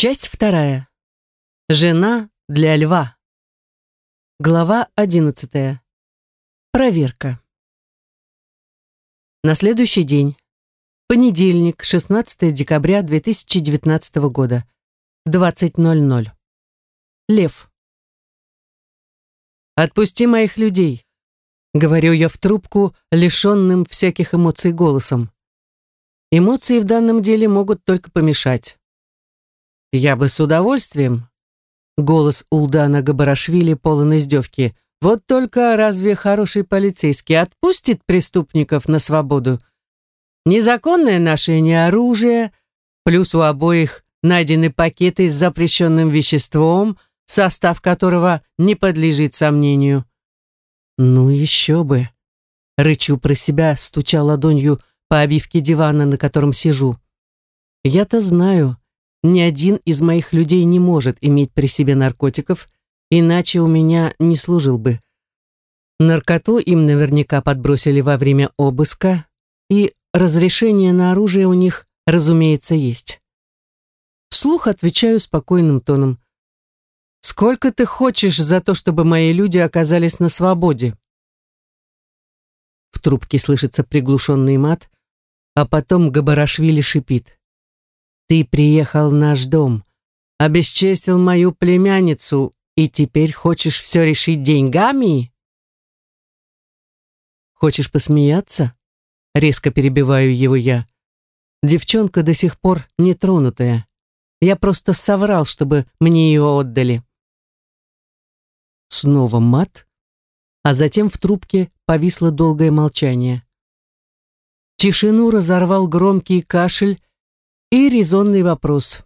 Часть вторая. Жена для льва. Глава одиннадцатая. Проверка. На следующий день. Понедельник, 16 декабря 2019 года. 20.00. Лев. «Отпусти моих людей», — говорю я в трубку, лишенным всяких эмоций голосом. Эмоции в данном деле могут только помешать. «Я бы с удовольствием», — голос Улдана Габарашвили полон издевки, «вот только разве хороший полицейский отпустит преступников на свободу? Незаконное ношение оружия, плюс у обоих найдены пакеты с запрещенным веществом, состав которого не подлежит сомнению. Ну еще бы. Рычу про себя, стуча ладонью по обивке дивана, на котором сижу. Я-то знаю, ни один из моих людей не может иметь при себе наркотиков, иначе у меня не служил бы. Наркоту им наверняка подбросили во время обыска, и разрешение на оружие у них, разумеется, есть. Вслух отвечаю спокойным тоном. «Сколько ты хочешь за то, чтобы мои люди оказались на свободе?» В трубке слышится приглушенный мат, а потом Габарашвили шипит. «Ты приехал в наш дом, обесчестил мою племянницу и теперь хочешь все решить деньгами?» «Хочешь посмеяться?» Резко перебиваю его я. Девчонка до сих пор нетронутая. Я просто соврал, чтобы мне ее отдали. Снова мат, а затем в трубке повисло долгое молчание. Тишину разорвал громкий кашель и резонный вопрос.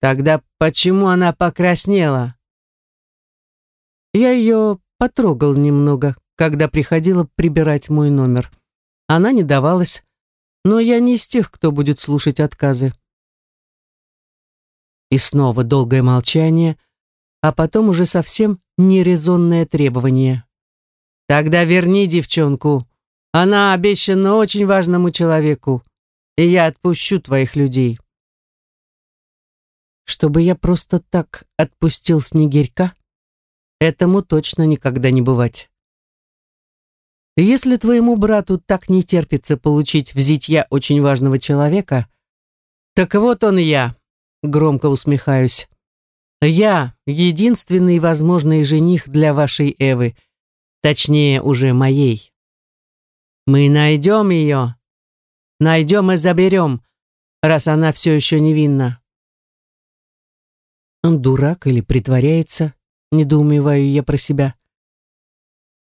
«Тогда почему она покраснела?» Я ее потрогал немного, когда приходила прибирать мой номер. Она не давалась, но я не из тех, кто будет слушать отказы. И снова долгое молчание, а потом уже совсем нерезонное требование. «Тогда верни девчонку. Она обещана очень важному человеку, и я отпущу твоих людей». Чтобы я просто так отпустил снегирька, этому точно никогда не бывать. Если твоему брату так не терпится получить в зитья очень важного человека, так вот он я, громко усмехаюсь. Я единственный возможный жених для вашей Эвы, точнее, уже моей. Мы найдем ее, найдем и заберем, раз она все еще невинна. Он дурак или притворяется, недоумеваю я про себя.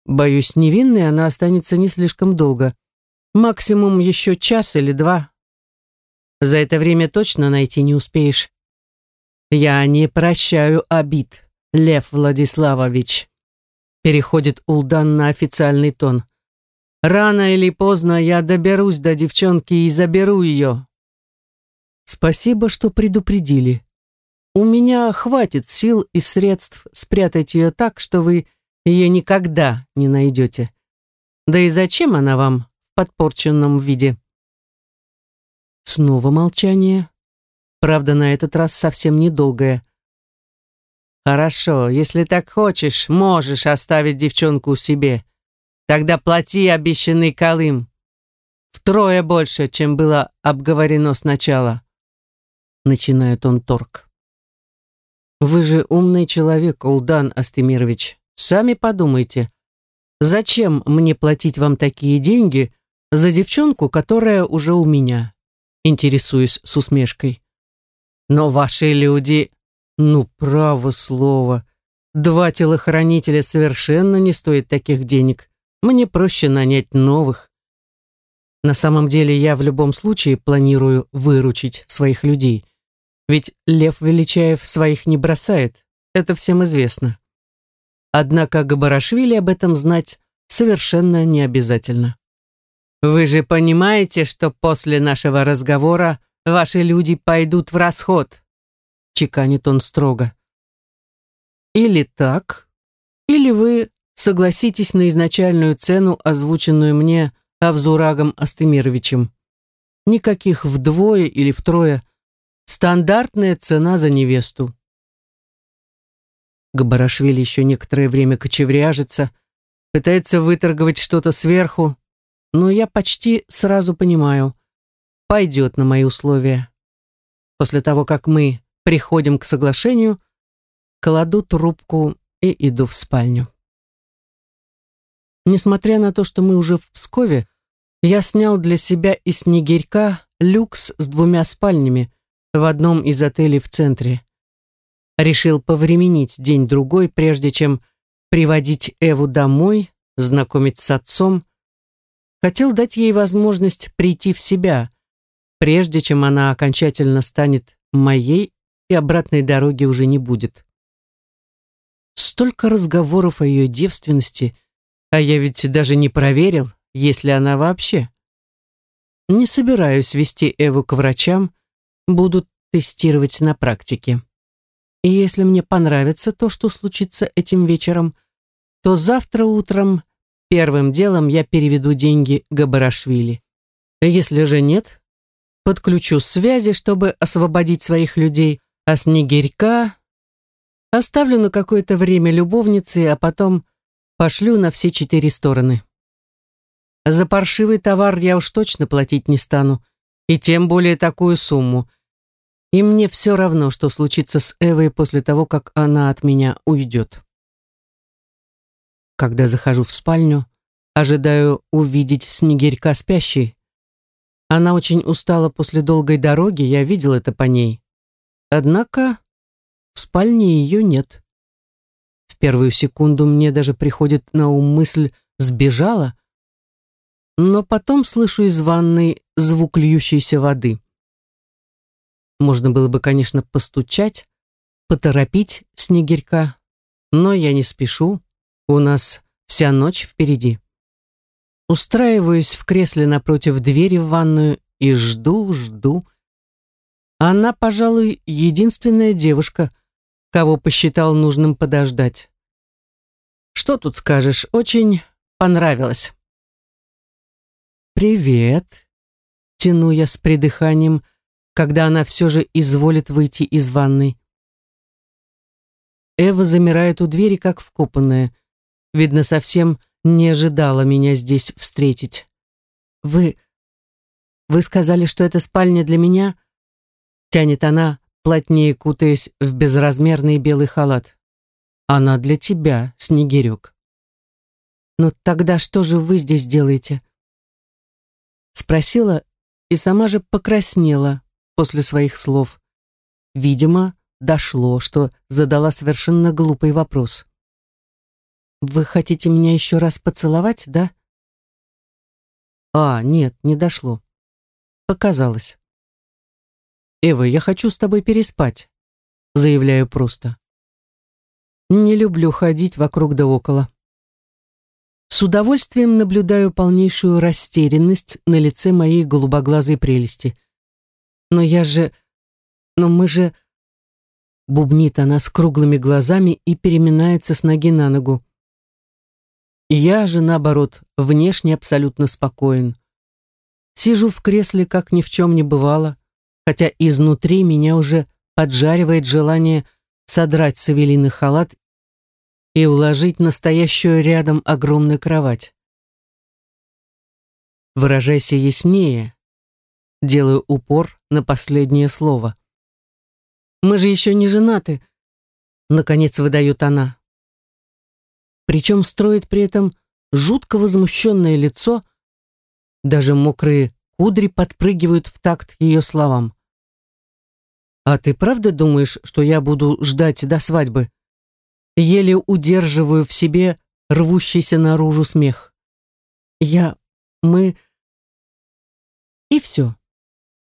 Боюсь, невинной она останется не слишком долго. Максимум еще час или два. За это время точно найти не успеешь. Я не прощаю обид, Лев Владиславович. Переходит Улдан на официальный тон. Рано или поздно я доберусь до девчонки и заберу ее. Спасибо, что предупредили. У меня хватит сил и средств спрятать ее так, что вы ее никогда не найдете. Да и зачем она вам в подпорченном виде? Снова молчание. Правда, на этот раз совсем недолгое. Хорошо, если так хочешь, можешь оставить девчонку себе. Тогда плати обещанный колым. Втрое больше, чем было обговорено сначала. Начинает он торг. Вы же умный человек, Улдан Астемирович. Сами подумайте, зачем мне платить вам такие деньги за девчонку, которая уже у меня? Интересуюсь с усмешкой. Но ваши люди, ну, право слово, два телохранителя совершенно не стоят таких денег. Мне проще нанять новых. На самом деле я в любом случае планирую выручить своих людей. Ведь Лев Величаев своих не бросает, это всем известно. Однако Габарашвили об этом знать совершенно не обязательно. «Вы же понимаете, что после нашего разговора ваши люди пойдут в расход?» чеканит он строго. «Или так, или вы согласитесь на изначальную цену, озвученную мне Авзурагом Астемировичем. Никаких вдвое или втрое. Стандартная цена за невесту. Габарашвили еще некоторое время кочевряжется, пытается выторговать что-то сверху, но я почти сразу понимаю, пойдет на мои условия. После того, как мы приходим к соглашению, кладу трубку и иду в спальню. Несмотря на то, что мы уже в Пскове, я снял для себя и снегирька люкс с двумя спальнями в одном из отелей в центре. Решил повременить день-другой, прежде чем приводить Эву домой, знакомить с отцом. Хотел дать ей возможность прийти в себя, прежде чем она окончательно станет моей и обратной дороги уже не будет. Столько разговоров о ее девственности, а я ведь даже не проверил, есть ли она вообще. Не собираюсь вести Эву к врачам, буду тестировать на практике. И если мне понравится то, что случится этим вечером, то завтра утром первым делом я переведу деньги Габарашвили. Если же нет, подключу связи, чтобы освободить своих людей, а снегирька оставлю на какое-то время любовницы, а потом пошлю на все четыре стороны. За паршивый товар я уж точно платить не стану, и тем более такую сумму. И мне все равно, что случится с Эвой после того, как она от меня уйдет. Когда захожу в спальню, ожидаю увидеть снегирька спящей. Она очень устала после долгой дороги, я видел это по ней. Однако в спальне ее нет. Первую секунду мне даже приходит на ум мысль «сбежала», но потом слышу из ванной звук льющейся воды. Можно было бы, конечно, постучать, поторопить снегирька, но я не спешу, у нас вся ночь впереди. Устраиваюсь в кресле напротив двери в ванную и жду, жду. Она, пожалуй, единственная девушка, кого посчитал нужным подождать. Что тут скажешь, очень понравилось. «Привет», — тяну я с придыханием, когда она все же изволит выйти из ванной. Эва замирает у двери, как вкопанная. Видно, совсем не ожидала меня здесь встретить. «Вы... вы сказали, что это спальня для меня?» Тянет она, плотнее кутаясь в безразмерный белый халат. «Она для тебя, Снегирек». «Но тогда что же вы здесь делаете?» Спросила и сама же покраснела после своих слов. Видимо, дошло, что задала совершенно глупый вопрос. «Вы хотите меня еще раз поцеловать, да?» «А, нет, не дошло. Показалось». «Эва, я хочу с тобой переспать», — заявляю просто. Не люблю ходить вокруг да около. С удовольствием наблюдаю полнейшую растерянность на лице моей голубоглазой прелести. Но я же... Но мы же... Бубнит она с круглыми глазами и переминается с ноги на ногу. Я же, наоборот, внешне абсолютно спокоен. Сижу в кресле, как ни в чем не бывало, хотя изнутри меня уже поджаривает желание содрать с Эвелины халат и уложить настоящую рядом огромную кровать. Выражайся яснее, делаю упор на последнее слово. Мы же еще не женаты, наконец выдает она. Причем строит при этом жутко возмущенное лицо, даже мокрые кудри подпрыгивают в такт ее словам. «А ты правда думаешь, что я буду ждать до свадьбы?» Еле удерживаю в себе рвущийся наружу смех. Я... мы... И все.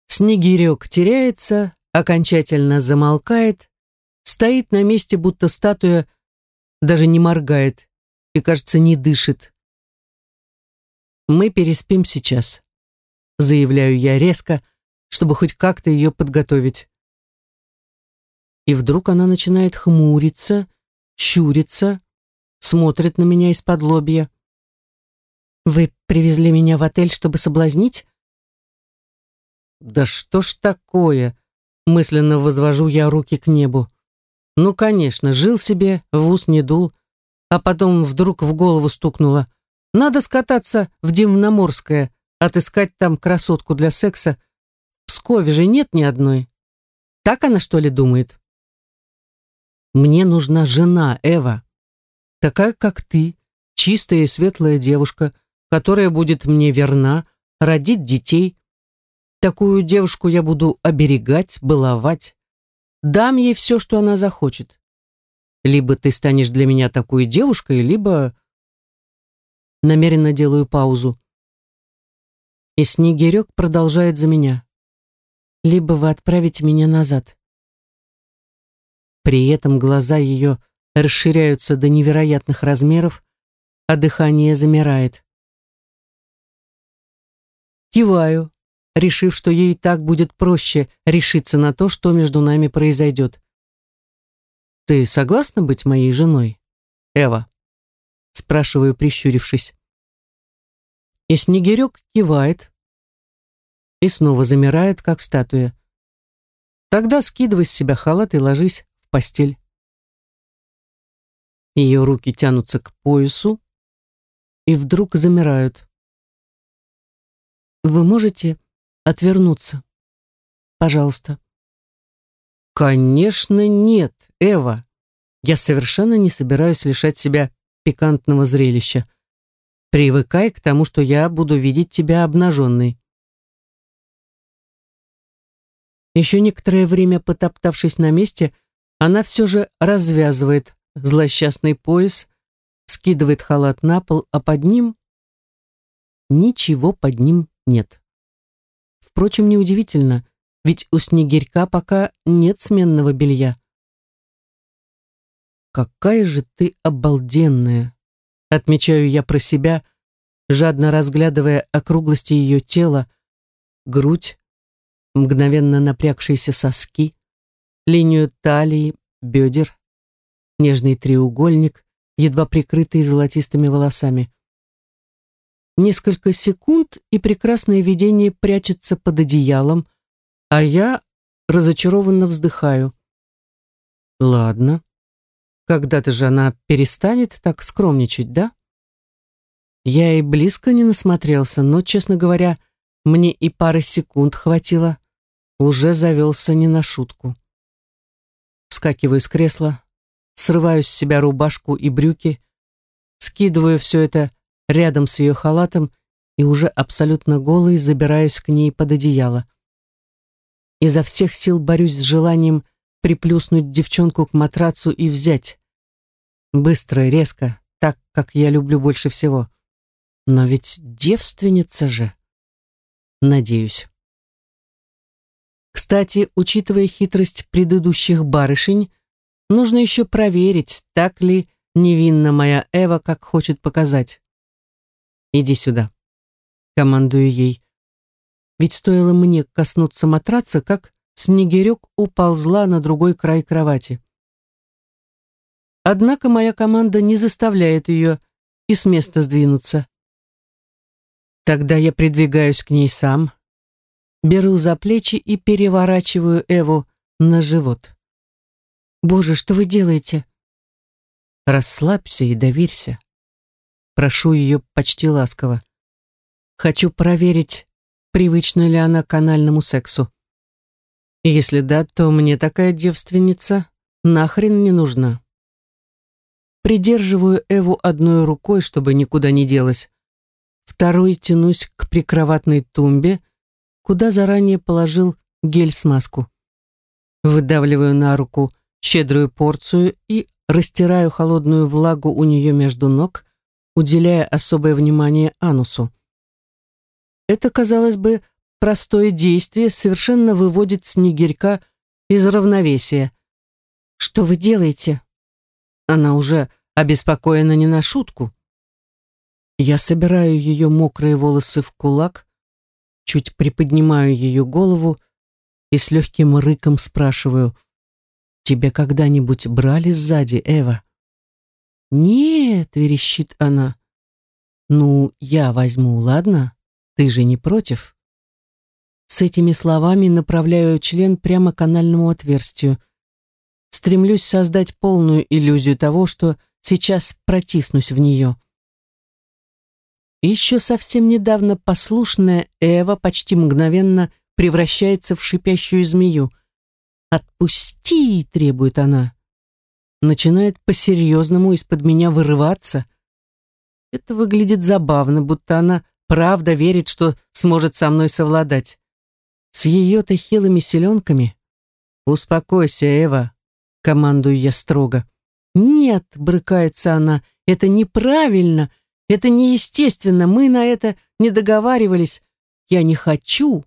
Снегирек теряется, окончательно замолкает, стоит на месте, будто статуя, даже не моргает и, кажется, не дышит. «Мы переспим сейчас», — заявляю я резко, чтобы хоть как-то ее подготовить. И вдруг она начинает хмуриться, щурится, смотрит на меня из-под лобья. «Вы привезли меня в отель, чтобы соблазнить?» «Да что ж такое?» мысленно возвожу я руки к небу. Ну, конечно, жил себе, в ус не дул, а потом вдруг в голову стукнуло. Надо скататься в Дивноморское, отыскать там красотку для секса. В Пскове же нет ни одной. Так она, что ли, думает? Мне нужна жена, Эва. Такая, как ты, чистая и светлая девушка, которая будет мне верна, родит детей. Такую девушку я буду оберегать, баловать. Дам ей все, что она захочет. Либо ты станешь для меня такой девушкой, либо... Намеренно делаю паузу. И Снегирек продолжает за меня. Либо вы отправите меня назад. При этом глаза ее расширяются до невероятных размеров, а дыхание замирает. Киваю, решив, что ей так будет проще решиться на то, что между нами произойдет. «Ты согласна быть моей женой, Эва?» спрашиваю, прищурившись. И Снегирек кивает и снова замирает, как статуя. Тогда скидывай с себя халат и ложись постель. Ее руки тянутся к поясу и вдруг замирают. Вы можете отвернуться? Пожалуйста. Конечно, нет, Эва. Я совершенно не собираюсь лишать себя пикантного зрелища. Привыкай к тому, что я буду видеть тебя обнаженной. Еще некоторое время потоптавшись на месте, она все же развязывает злосчастный пояс, скидывает халат на пол, а под ним... Ничего под ним нет. Впрочем, неудивительно, ведь у снегирька пока нет сменного белья. «Какая же ты обалденная!» Отмечаю я про себя, жадно разглядывая округлости ее тела, грудь, мгновенно напрягшиеся соски, линию талии, бедер, нежный треугольник, едва прикрытый золотистыми волосами. Несколько секунд, и прекрасное видение прячется под одеялом, а я разочарованно вздыхаю. Ладно. Когда-то же она перестанет так скромничать, да? Я и близко не насмотрелся, но, честно говоря, мне и пары секунд хватило. Уже завелся не на шутку. Скакиваю с кресла, срываю с себя рубашку и брюки, скидываю все это рядом с ее халатом и уже абсолютно голый забираюсь к ней под одеяло. Изо всех сил борюсь с желанием приплюснуть девчонку к матрацу и взять. Быстро и резко, так, как я люблю больше всего. Но ведь девственница же. Надеюсь. Кстати, учитывая хитрость предыдущих барышень, нужно еще проверить, так ли невинна моя Эва, как хочет показать. «Иди сюда», — командую ей. Ведь стоило мне коснуться матраца, как снегирек уползла на другой край кровати. Однако моя команда не заставляет ее и с места сдвинуться. Тогда я придвигаюсь к ней сам, беру за плечи и переворачиваю Эву на живот. «Боже, что вы делаете?» «Расслабься и доверься», Прошу ее почти ласково. Хочу проверить, привычна ли она к анальному сексу. Если да, то мне такая девственница нахрен не нужна. Придерживаю Эву одной рукой, чтобы никуда не делась. Второй тянусь к прикроватной тумбе, куда заранее положил гель-смазку. Выдавливаю на руку щедрую порцию и растираю холодную влагу у нее между ног, уделяя особое внимание анусу. Это, казалось бы, простое действие совершенно выводит снегирька из равновесия. «Что вы делаете?» Она уже обеспокоена не на шутку. Я собираю ее мокрые волосы в кулак, чуть приподнимаю ее голову и с легким рыком спрашиваю, «Тебя когда-нибудь брали сзади, Эва?» «Нет», — верещит она. «Ну, я возьму, ладно? Ты же не против?» С этими словами направляю член прямо к анальному отверстию. Стремлюсь создать полную иллюзию того, что сейчас протиснусь в нее. Еще совсем недавно послушная Эва почти мгновенно превращается в шипящую змею. «Отпусти!» — требует она. Начинает по-серьезному из-под меня вырываться. Это выглядит забавно, будто она правда верит, что сможет со мной совладать. С ее-то хилыми селенками. «Успокойся, Эва», — командую я строго. «Нет», — брыкается она, — «это неправильно, это неестественно, мы на это не договаривались. Я не хочу».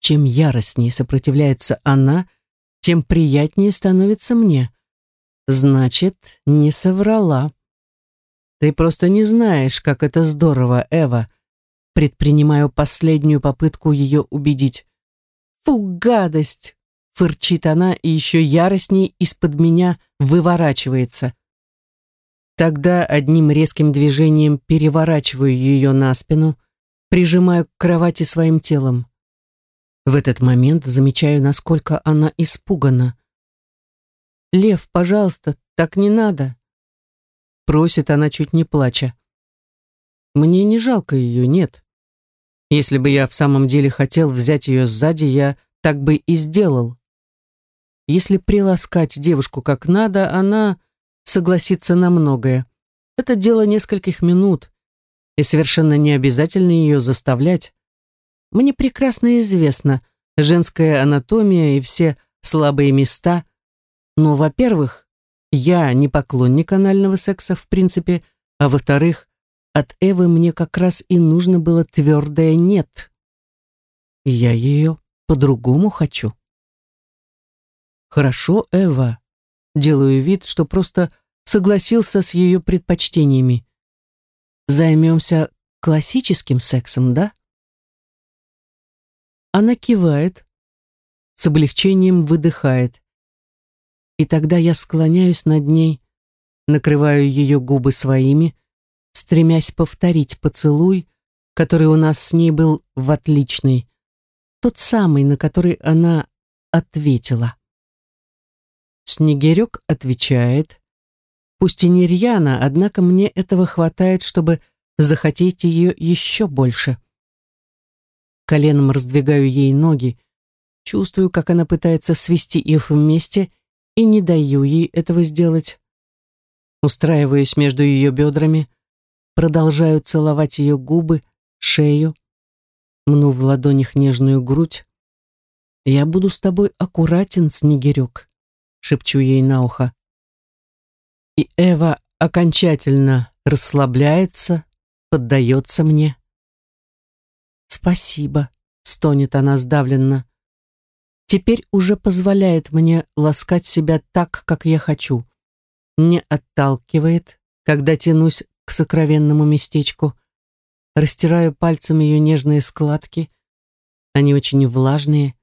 Чем яростнее сопротивляется она, тем приятнее становится мне. Значит, не соврала. Ты просто не знаешь, как это здорово, Эва. Предпринимаю последнюю попытку ее убедить. Фу, гадость! Фырчит она и еще яростнее из-под меня выворачивается. Тогда одним резким движением переворачиваю ее на спину, прижимаю к кровати своим телом. В этот момент замечаю, насколько она испугана. «Лев, пожалуйста, так не надо!» Просит она, чуть не плача. Мне не жалко ее, нет. Если бы я в самом деле хотел взять ее сзади, я так бы и сделал. Если приласкать девушку как надо, она согласится на многое. Это дело нескольких минут, и совершенно не обязательно ее заставлять. Мне прекрасно известна женская анатомия и все слабые места, но, во-первых, я не поклонник анального секса в принципе, а во-вторых, от Эвы мне как раз и нужно было твердое «нет». Я ее по-другому хочу. Хорошо, Эва. Делаю вид, что просто согласился с ее предпочтениями. Займемся классическим сексом, да? Она кивает, с облегчением выдыхает и тогда я склоняюсь над ней, накрываю ее губы своими, стремясь повторить поцелуй, который у нас с ней был в отличный, тот самый, на который она ответила. Снегирек отвечает, пусть и не рьяно, однако мне этого хватает, чтобы захотеть ее еще больше. Коленом раздвигаю ей ноги, чувствую, как она пытается свести их вместе и не даю ей этого сделать. Устраиваюсь между ее бедрами, продолжаю целовать ее губы, шею, мну в ладонях нежную грудь. «Я буду с тобой аккуратен, Снегирек», — шепчу ей на ухо. И Эва окончательно расслабляется, поддается мне. «Спасибо», — стонет она сдавленно теперь уже позволяет мне ласкать себя так, как я хочу. Не отталкивает, когда тянусь к сокровенному местечку. Растираю пальцем ее нежные складки. Они очень влажные.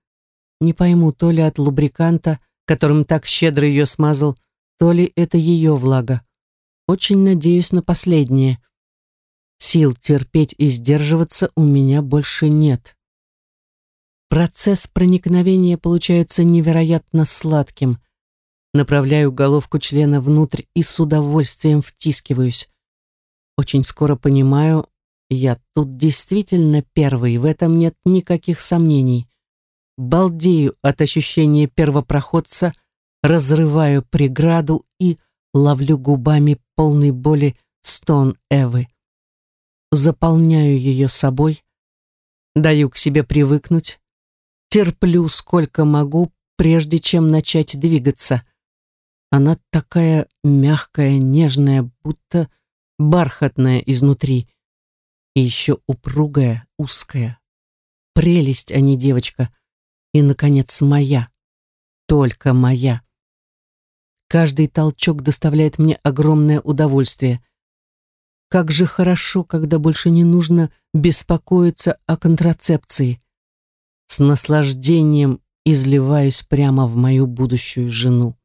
Не пойму, то ли от лубриканта, которым так щедро ее смазал, то ли это ее влага. Очень надеюсь на последнее. Сил терпеть и сдерживаться у меня больше нет. Процесс проникновения получается невероятно сладким. Направляю головку члена внутрь и с удовольствием втискиваюсь. Очень скоро понимаю, я тут действительно первый, в этом нет никаких сомнений. Балдею от ощущения первопроходца, разрываю преграду и ловлю губами полной боли стон Эвы. Заполняю ее собой, даю к себе привыкнуть, терплю сколько могу, прежде чем начать двигаться. Она такая мягкая, нежная, будто бархатная изнутри. И еще упругая, узкая. Прелесть, а не девочка. И, наконец, моя. Только моя. Каждый толчок доставляет мне огромное удовольствие. Как же хорошо, когда больше не нужно беспокоиться о контрацепции с наслаждением изливаюсь прямо в мою будущую жену.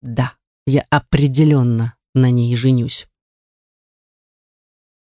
Да, я определенно на ней женюсь.